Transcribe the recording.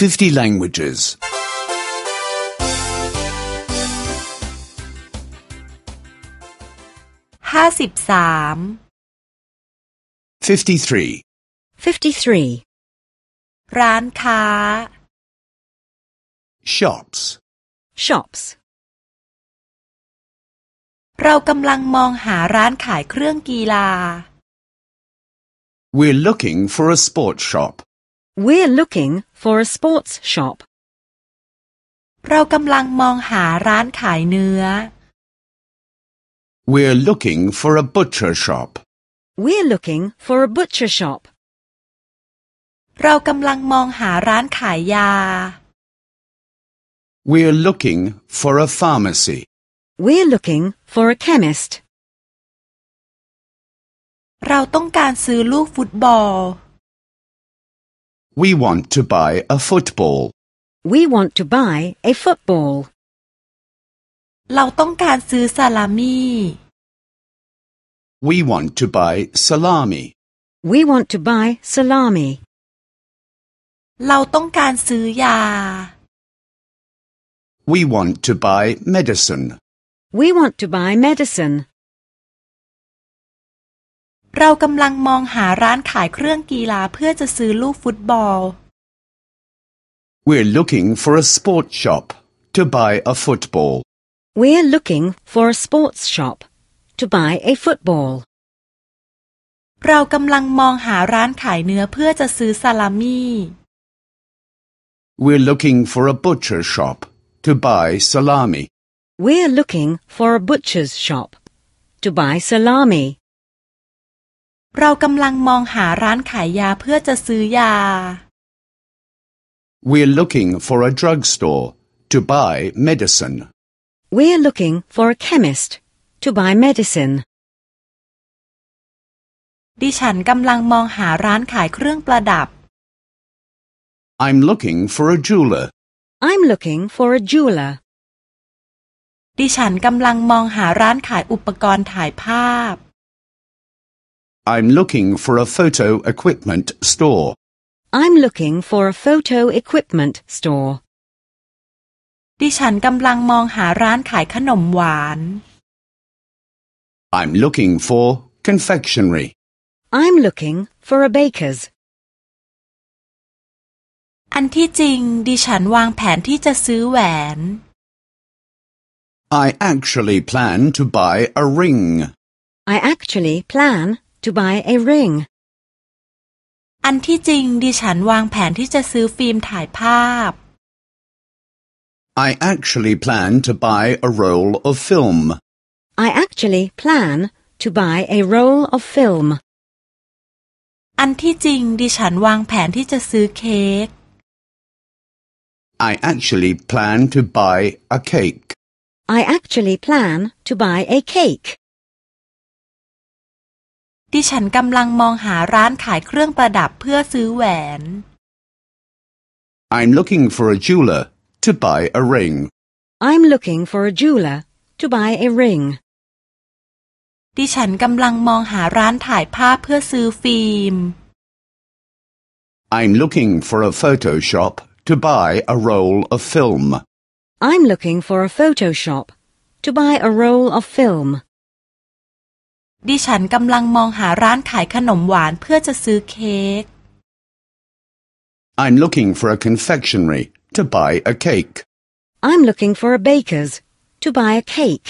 50 languages. ห้าสิบสาม 53. 53. ร้านค้า Shops. Shops. เรากำลังมองหาร้านขายเครื่องกีฬา We're looking for a sports shop. We're looking for a sports shop. เรากำลังมองหาร้านขายเนื้อ We're looking for a butcher shop. We're looking for a butcher shop. เรากำลังมองหาร้านขายยา We're looking for a pharmacy. We're looking for a chemist. เราต้องการซื้อลูกฟุตบอล We want to buy a football. We want to buy a football. เราต้องการซื้อซาลามี่ We want to buy salami. We want to buy salami. เราต้องการซื้อยา We want to buy medicine. We want to buy medicine. เรากำลังมองหาร้านขายเครื่องกีฬาเพื่อจะซื้อลูกฟุตบอล We're looking for a sports shop to buy a football. We're looking for a sports shop to buy a football. เรากำลังมองหาร้านขายเนื้อเพื่อจะซื้อซาลามี่ We're looking for a butcher shop to buy salami. We're looking for a butcher's shop to buy salami. เรากำลังมองหาร้านขายยาเพื่อจะซื้อยา We're looking for a drugstore to buy medicine. We're looking for a chemist to buy medicine. ดิฉันกำลังมองหาร้านขายเครื่องประดับ I'm looking for a jeweler. I'm looking for a jeweler. ดิฉันกำลังมองหาร้านขายอุปกรณ์ถ่ายภาพ I'm looking for a photo equipment store. I'm looking for a photo equipment store. ดิฉันกำลังมองหาร้านขายขนมหวาน I'm looking for confectionery. I'm looking for a baker's. อันที่จริง ดิฉันวางแผนที่จะซื้อแหวน I actually plan to buy a ring. I actually plan to buy a ring. อันที่จริง ดิฉันวางแผนที่จะซื้อฟิล์มถ่ายภาพ I actually plan to buy a roll of film. I actually plan to buy a roll of film. อันที่จริง ดิฉันวางแผนที่จะซื้อเค้ก I actually plan to buy a cake. I actually plan to buy a cake. ดิฉันกำลังมองหาร้านขายเครื่องประดับเพื่อซื้อแหวน I'm looking for a jeweler to buy a ring. I'm looking for a jeweler to buy a ring. ดิฉันกำลังมองหาร้านถ่ายภาพเพื่อซื้อฟิล์ม I'm looking for a photo shop to buy a roll of film. I'm looking for a photo shop to buy a roll of film. ดิฉันกำลังมองหาร้านขายขนมหวานเพื่อจะซื้อเค้ก I'm looking for a confectionery to buy a cake. I'm looking for a baker's to buy a cake.